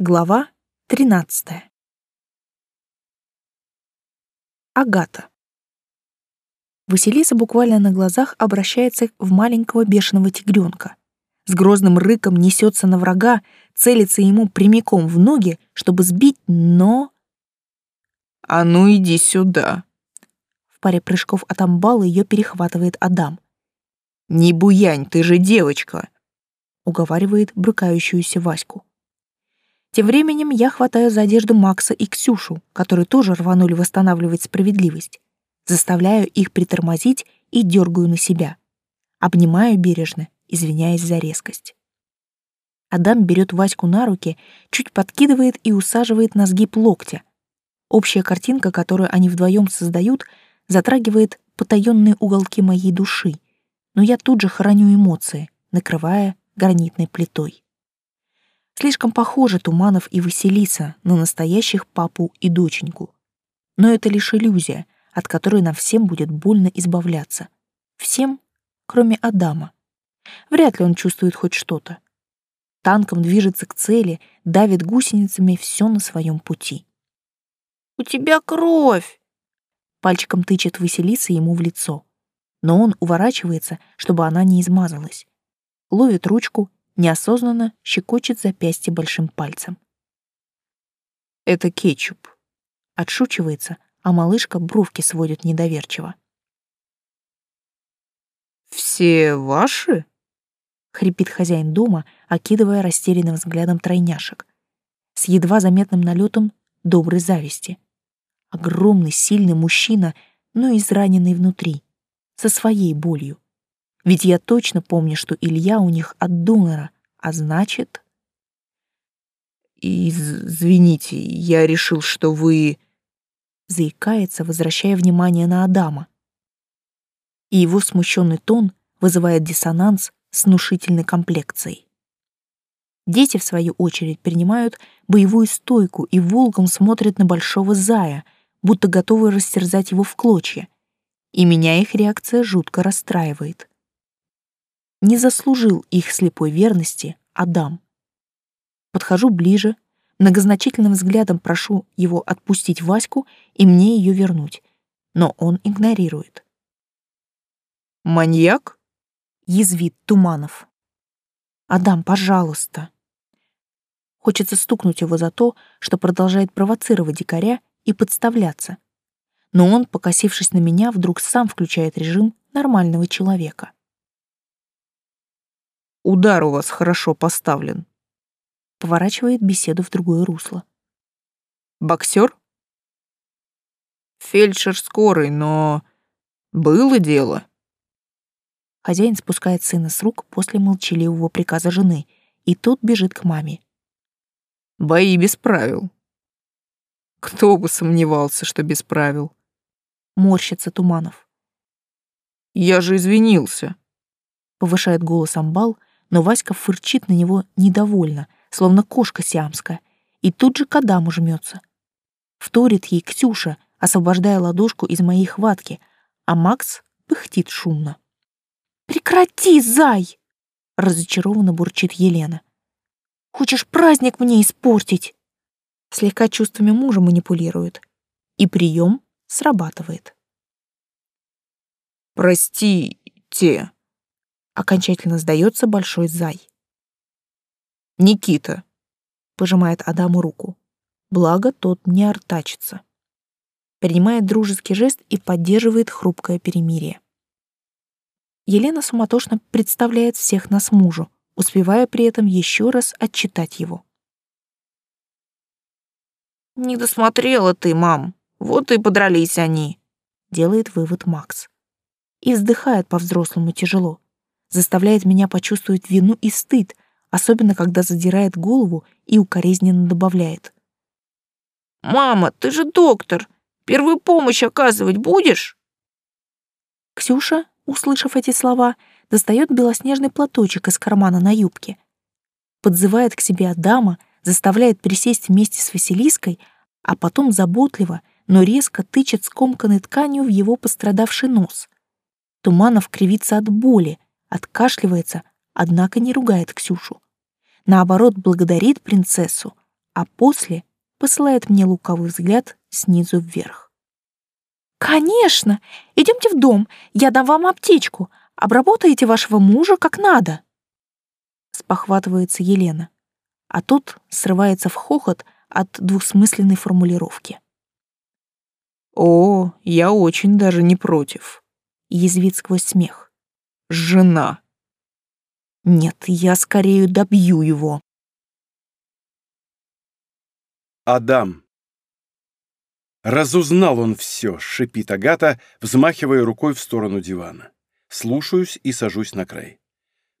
Глава 13. Агата. Василиса буквально на глазах обращается в маленького бешеного тигренка. С грозным рыком несется на врага, целится ему прямиком в ноги, чтобы сбить, но... «А ну иди сюда!» В паре прыжков от амбала ее перехватывает Адам. «Не буянь, ты же девочка!» уговаривает брыкающуюся Ваську. Тем временем я хватаю за одежду Макса и Ксюшу, которые тоже рванули восстанавливать справедливость. Заставляю их притормозить и дергаю на себя. Обнимаю бережно, извиняясь за резкость. Адам берет Ваську на руки, чуть подкидывает и усаживает на сгиб локтя. Общая картинка, которую они вдвоем создают, затрагивает потаенные уголки моей души, но я тут же храню эмоции, накрывая гранитной плитой. Слишком похожи Туманов и Василиса на настоящих папу и доченьку. Но это лишь иллюзия, от которой нам всем будет больно избавляться. Всем, кроме Адама. Вряд ли он чувствует хоть что-то. Танком движется к цели, давит гусеницами все на своем пути. «У тебя кровь!» Пальчиком тычет Василиса ему в лицо. Но он уворачивается, чтобы она не измазалась. Ловит ручку неосознанно щекочет запястье большим пальцем. «Это кетчуп», — отшучивается, а малышка бровки сводит недоверчиво. «Все ваши?» — хрипит хозяин дома, окидывая растерянным взглядом тройняшек. С едва заметным налетом доброй зависти. Огромный, сильный мужчина, но израненный внутри, со своей болью. Ведь я точно помню, что Илья у них от донора, а значит... «Извините, я решил, что вы...» Заикается, возвращая внимание на Адама. И его смущенный тон вызывает диссонанс с внушительной комплекцией. Дети, в свою очередь, принимают боевую стойку и волком смотрят на большого зая, будто готовы растерзать его в клочья. И меня их реакция жутко расстраивает не заслужил их слепой верности Адам. Подхожу ближе, многозначительным взглядом прошу его отпустить Ваську и мне ее вернуть, но он игнорирует. «Маньяк?» — язвит Туманов. «Адам, пожалуйста». Хочется стукнуть его за то, что продолжает провоцировать дикаря и подставляться. Но он, покосившись на меня, вдруг сам включает режим нормального человека. Удар у вас хорошо поставлен. Поворачивает беседу в другое русло. Боксер? Фельдшер скорый, но было дело. Хозяин спускает сына с рук после молчаливого приказа жены, и тот бежит к маме. Бои без правил. Кто бы сомневался, что без правил. Морщится Туманов. Я же извинился. Повышает голос амбал, но Васька фырчит на него недовольно, словно кошка сиамская, и тут же к Адаму жмется. Вторит ей Ксюша, освобождая ладошку из моей хватки, а Макс пыхтит шумно. «Прекрати, зай!» — разочарованно бурчит Елена. «Хочешь праздник мне испортить?» Слегка чувствами мужа манипулирует. И прием срабатывает. «Простите», окончательно сдается большой зай. «Никита!» — пожимает Адаму руку. Благо, тот не артачится. Принимает дружеский жест и поддерживает хрупкое перемирие. Елена суматошно представляет всех нас мужу, успевая при этом еще раз отчитать его. «Не досмотрела ты, мам. Вот и подрались они», — делает вывод Макс. И вздыхает по-взрослому тяжело заставляет меня почувствовать вину и стыд, особенно когда задирает голову и укоризненно добавляет. «Мама, ты же доктор. Первую помощь оказывать будешь?» Ксюша, услышав эти слова, достает белоснежный платочек из кармана на юбке. Подзывает к себе Адама, заставляет присесть вместе с Василиской, а потом заботливо, но резко тычет скомканной тканью в его пострадавший нос. Туманов кривится от боли, откашливается, однако не ругает Ксюшу. Наоборот, благодарит принцессу, а после посылает мне луковый взгляд снизу вверх. «Конечно! Идемте в дом, я дам вам аптечку. Обработаете вашего мужа как надо!» Спохватывается Елена, а тут срывается в хохот от двусмысленной формулировки. «О, я очень даже не против», — язвит сквозь смех. «Жена». «Нет, я скорее добью его». Адам. Разузнал он все, шипит Агата, взмахивая рукой в сторону дивана. Слушаюсь и сажусь на край.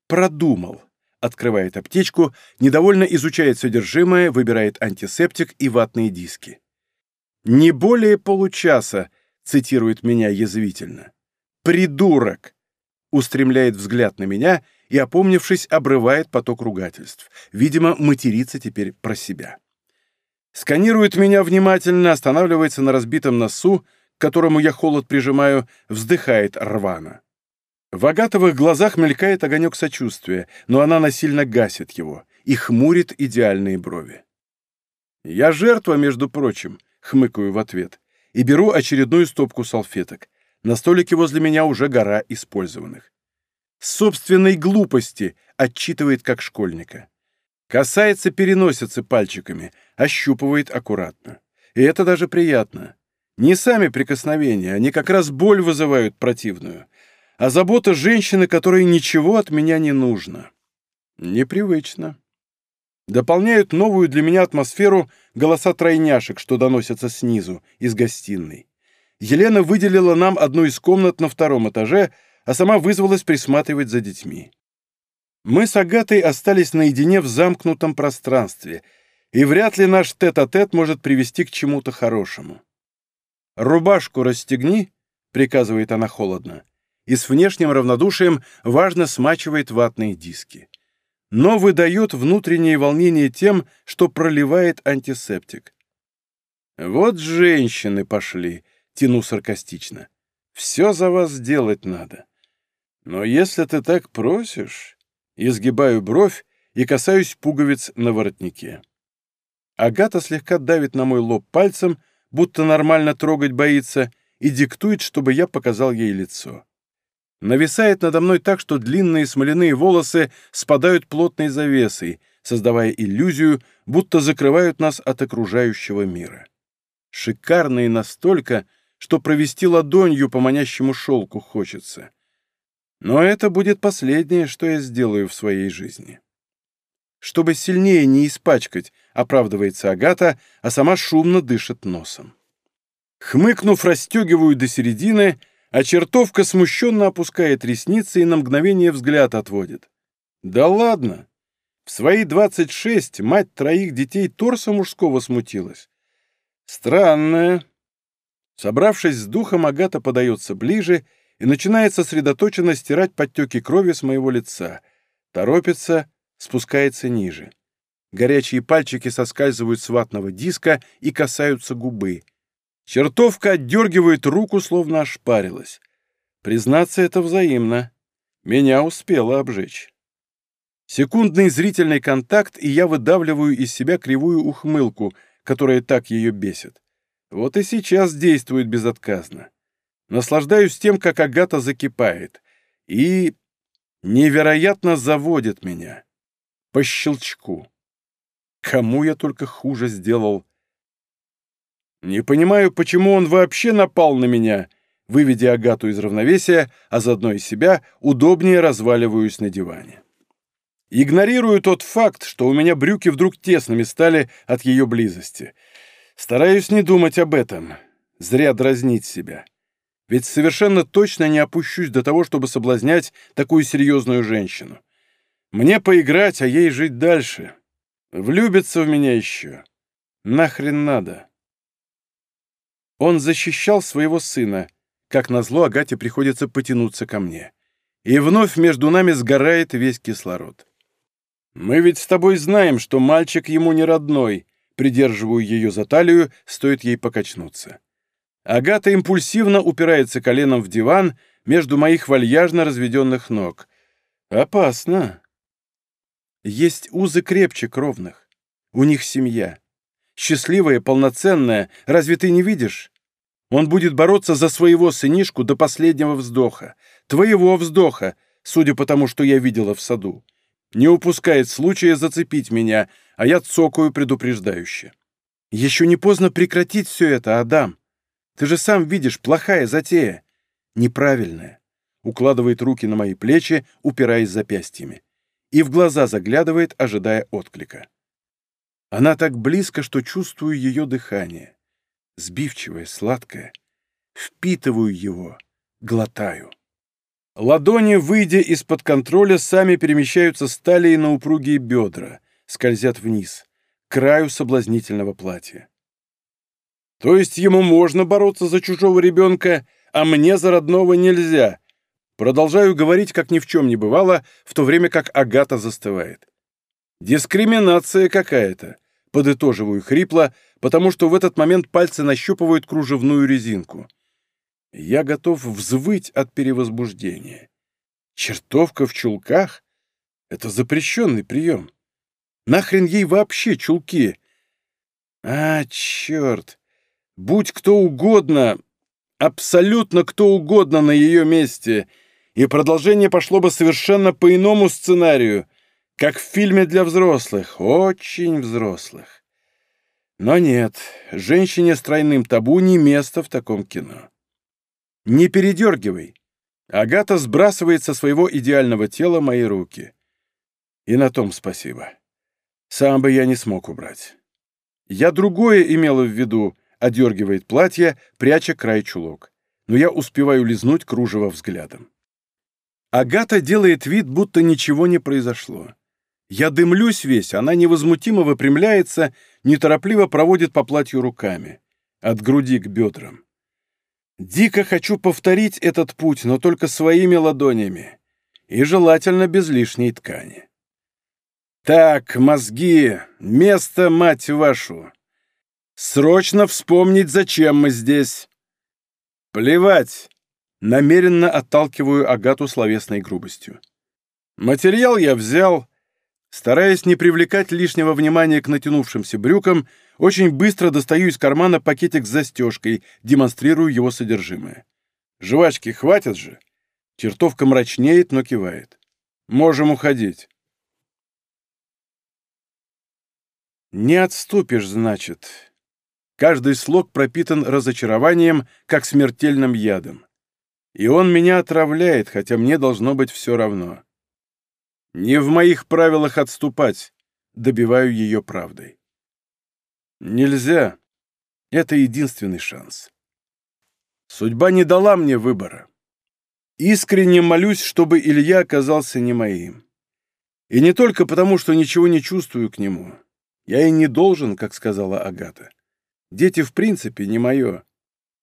Продумал. Открывает аптечку, недовольно изучает содержимое, выбирает антисептик и ватные диски. «Не более получаса», — цитирует меня язвительно. «Придурок!» — устремляет взгляд на меня и, опомнившись, обрывает поток ругательств. Видимо, матерится теперь про себя. Сканирует меня внимательно, останавливается на разбитом носу, к которому я холод прижимаю, вздыхает рвано. В агатовых глазах мелькает огонек сочувствия, но она насильно гасит его и хмурит идеальные брови. «Я жертва, между прочим», — хмыкаю в ответ, и беру очередную стопку салфеток. На столике возле меня уже гора использованных. «Собственной глупости», — отчитывает как школьника. Касается переносицы пальчиками, ощупывает аккуратно. И это даже приятно. Не сами прикосновения, они как раз боль вызывают противную. А забота женщины, которой ничего от меня не нужно. Непривычно. Дополняют новую для меня атмосферу голоса тройняшек, что доносятся снизу, из гостиной. Елена выделила нам одну из комнат на втором этаже, а сама вызвалась присматривать за детьми. Мы с Агатой остались наедине в замкнутом пространстве, и вряд ли наш тет-а-тет -тет может привести к чему-то хорошему. «Рубашку расстегни», — приказывает она холодно, и с внешним равнодушием важно смачивает ватные диски. Но выдает внутреннее волнение тем, что проливает антисептик. «Вот женщины пошли», — тяну саркастично. «Все за вас сделать надо. Но если ты так просишь...» изгибаю бровь и касаюсь пуговиц на воротнике. Агата слегка давит на мой лоб пальцем, будто нормально трогать боится, и диктует, чтобы я показал ей лицо. Нависает надо мной так, что длинные смоляные волосы спадают плотной завесой, создавая иллюзию, будто закрывают нас от окружающего мира. Шикарные настолько, что провести ладонью по манящему шелку хочется. Но это будет последнее, что я сделаю в своей жизни. Чтобы сильнее не испачкать, оправдывается Агата, а сама шумно дышит носом. Хмыкнув, расстегиваю до середины, а чертовка смущенно опускает ресницы и на мгновение взгляд отводит. Да ладно! В свои двадцать шесть мать троих детей торса мужского смутилась. Странная. Собравшись с духом, Агата подается ближе и начинает сосредоточенно стирать подтеки крови с моего лица. Торопится, спускается ниже. Горячие пальчики соскальзывают с ватного диска и касаются губы. Чертовка отдергивает руку, словно ошпарилась. Признаться, это взаимно. Меня успела обжечь. Секундный зрительный контакт, и я выдавливаю из себя кривую ухмылку, которая так ее бесит. Вот и сейчас действует безотказно. Наслаждаюсь тем, как Агата закипает. И невероятно заводит меня. По щелчку. Кому я только хуже сделал. Не понимаю, почему он вообще напал на меня, выведя Агату из равновесия, а заодно и себя, удобнее разваливаюсь на диване. Игнорирую тот факт, что у меня брюки вдруг тесными стали от ее близости. Стараюсь не думать об этом. Зря дразнить себя. Ведь совершенно точно не опущусь до того, чтобы соблазнять такую серьезную женщину. Мне поиграть, а ей жить дальше. Влюбится в меня еще. Нахрен надо. Он защищал своего сына. Как назло, Агате приходится потянуться ко мне. И вновь между нами сгорает весь кислород. Мы ведь с тобой знаем, что мальчик ему не родной. Придерживаю ее за талию, стоит ей покачнуться. Агата импульсивно упирается коленом в диван между моих вальяжно разведенных ног. Опасно. Есть узы крепче кровных. У них семья. счастливая, полноценная, разве ты не видишь? Он будет бороться за своего сынишку до последнего вздоха, твоего вздоха, судя по тому, что я видела в саду. Не упускает случая зацепить меня, а я цокаю предупреждающе. Еще не поздно прекратить все это, Адам. Ты же сам видишь, плохая затея. Неправильная. Укладывает руки на мои плечи, упираясь запястьями. И в глаза заглядывает, ожидая отклика. Она так близко, что чувствую ее дыхание. Сбивчивое, сладкое. Впитываю его, глотаю. Ладони, выйдя из-под контроля, сами перемещаются с талии на упругие бедра, скользят вниз, к краю соблазнительного платья. То есть ему можно бороться за чужого ребенка, а мне за родного нельзя. Продолжаю говорить, как ни в чем не бывало, в то время как Агата застывает. Дискриминация какая-то, подытоживаю хрипло, потому что в этот момент пальцы нащупывают кружевную резинку. Я готов взвыть от перевозбуждения. Чертовка в чулках — это запрещенный прием. Нахрен ей вообще чулки? А, черт! Будь кто угодно, абсолютно кто угодно на ее месте, и продолжение пошло бы совершенно по иному сценарию, как в фильме для взрослых, очень взрослых. Но нет, женщине с тройным табу не место в таком кино. Не передергивай. Агата сбрасывает со своего идеального тела мои руки. И на том спасибо. Сам бы я не смог убрать. Я другое имела в виду, одергивает платье, пряча край чулок. Но я успеваю лизнуть кружево взглядом. Агата делает вид, будто ничего не произошло. Я дымлюсь весь, она невозмутимо выпрямляется, неторопливо проводит по платью руками. От груди к бедрам. Дико хочу повторить этот путь, но только своими ладонями. И желательно без лишней ткани. Так, мозги, место, мать вашу. Срочно вспомнить, зачем мы здесь. Плевать. Намеренно отталкиваю Агату словесной грубостью. Материал я взял, Стараясь не привлекать лишнего внимания к натянувшимся брюкам, очень быстро достаю из кармана пакетик с застежкой, демонстрирую его содержимое. «Жвачки хватит же?» Чертовка мрачнеет, но кивает. «Можем уходить». «Не отступишь, значит». Каждый слог пропитан разочарованием, как смертельным ядом. И он меня отравляет, хотя мне должно быть все равно. Не в моих правилах отступать, добиваю ее правдой. Нельзя. Это единственный шанс. Судьба не дала мне выбора. Искренне молюсь, чтобы Илья оказался не моим. И не только потому, что ничего не чувствую к нему. Я и не должен, как сказала Агата. Дети в принципе не мое.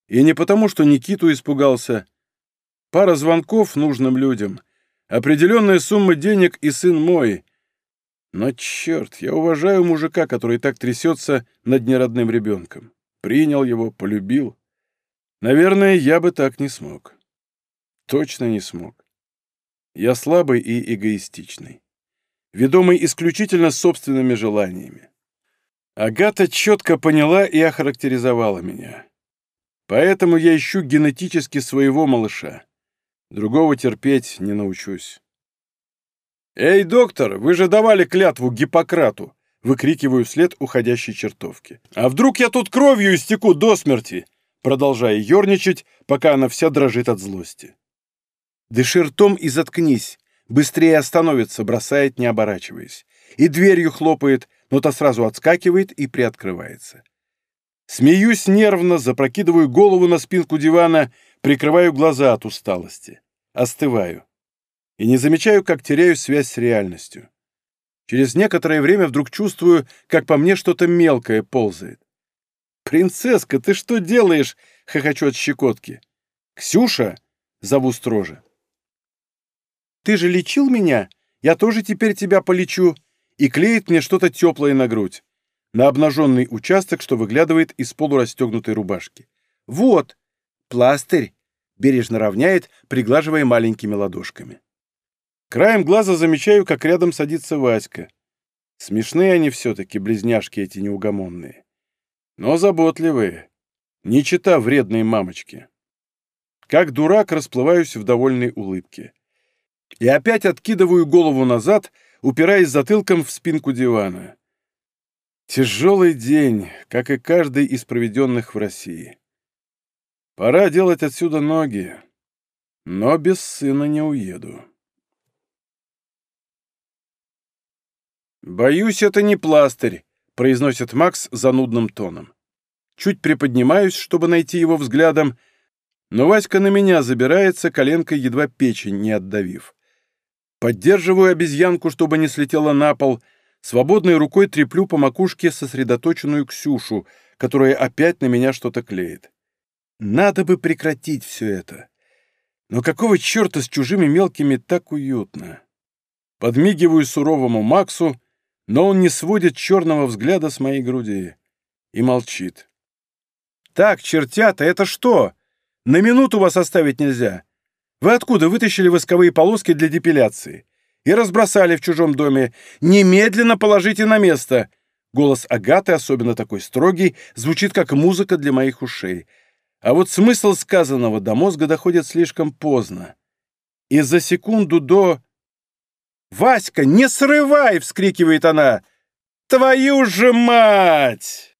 И не потому, что Никиту испугался. Пара звонков нужным людям, Определенная сумма денег и сын мой. Но черт, я уважаю мужика, который так трясется над неродным ребенком. Принял его, полюбил. Наверное, я бы так не смог. Точно не смог. Я слабый и эгоистичный. Ведомый исключительно собственными желаниями. Агата четко поняла и охарактеризовала меня. Поэтому я ищу генетически своего малыша. Другого терпеть не научусь. «Эй, доктор, вы же давали клятву Гиппократу!» Выкрикиваю вслед уходящей чертовки. «А вдруг я тут кровью истеку до смерти?» Продолжая ерничать, пока она вся дрожит от злости. «Дыши ртом и заткнись!» Быстрее остановится, бросает, не оборачиваясь. И дверью хлопает, но та сразу отскакивает и приоткрывается. Смеюсь нервно, запрокидываю голову на спинку дивана Прикрываю глаза от усталости. Остываю. И не замечаю, как теряю связь с реальностью. Через некоторое время вдруг чувствую, как по мне что-то мелкое ползает. «Принцесска, ты что делаешь?» — хохочу от щекотки. «Ксюша?» — зову строже. «Ты же лечил меня? Я тоже теперь тебя полечу!» И клеит мне что-то теплое на грудь. На обнаженный участок, что выглядывает из полурастегнутой рубашки. «Вот! Пластырь! Бережно равняет, приглаживая маленькими ладошками. Краем глаза замечаю, как рядом садится Васька. Смешные они все-таки, близняшки эти неугомонные. но заботливые, не чита вредной мамочки. Как дурак расплываюсь в довольной улыбке. И опять откидываю голову назад, упираясь затылком в спинку дивана. Тяжелый день, как и каждый из проведенных в России. Пора делать отсюда ноги, но без сына не уеду. «Боюсь, это не пластырь», — произносит Макс занудным тоном. Чуть приподнимаюсь, чтобы найти его взглядом, но Васька на меня забирается, коленкой едва печень не отдавив. Поддерживаю обезьянку, чтобы не слетела на пол, свободной рукой треплю по макушке сосредоточенную Ксюшу, которая опять на меня что-то клеит. Надо бы прекратить все это. Но какого черта с чужими мелкими так уютно? Подмигиваю суровому Максу, но он не сводит черного взгляда с моей груди и молчит. «Так, чертята, это что? На минуту вас оставить нельзя. Вы откуда вытащили восковые полоски для депиляции? И разбросали в чужом доме. Немедленно положите на место!» Голос Агаты, особенно такой строгий, звучит как музыка для моих ушей. А вот смысл сказанного до мозга доходит слишком поздно. И за секунду до... «Васька, не срывай!» — вскрикивает она. «Твою же мать!»